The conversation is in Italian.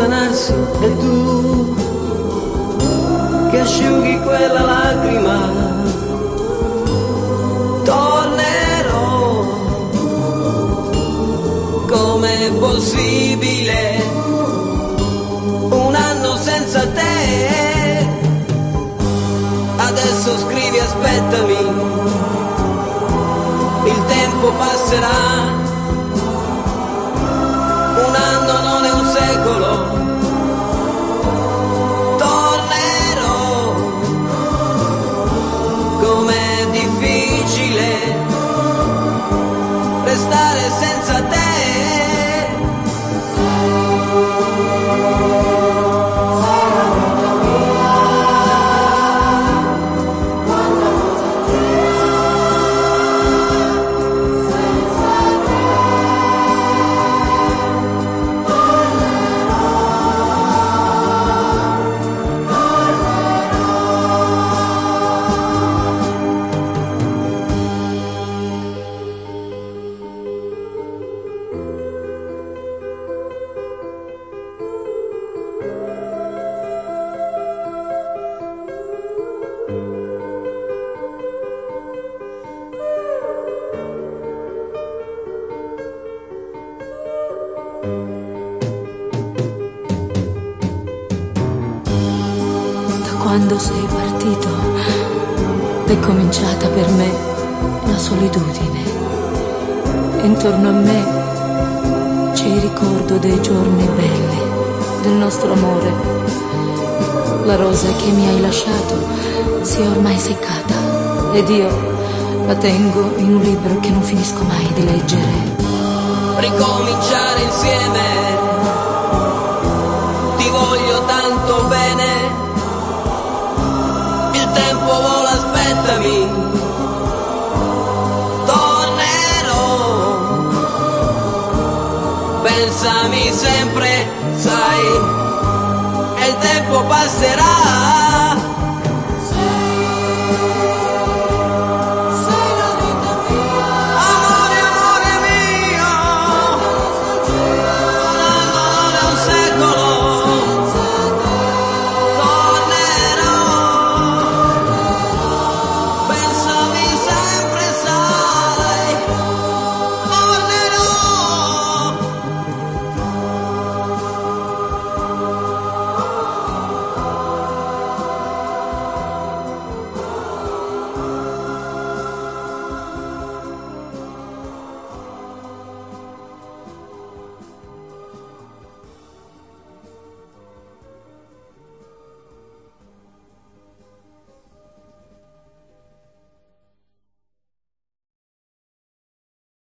E tu che asciughi quella lacrima, tornerò. Com'è possibile un anno senza te? Adesso scrivi aspettami, il tempo passerà quando sei partito è cominciata per me la solitudine. Intorno a me c'è il ricordo dei giorni belli, del nostro amore. La rosa che mi hai lasciato si è ormai seccata ed io la tengo in un libro che non finisco mai di leggere. Aspettami. Tornerò. Pensami sempre, sai. E il tempo passerà.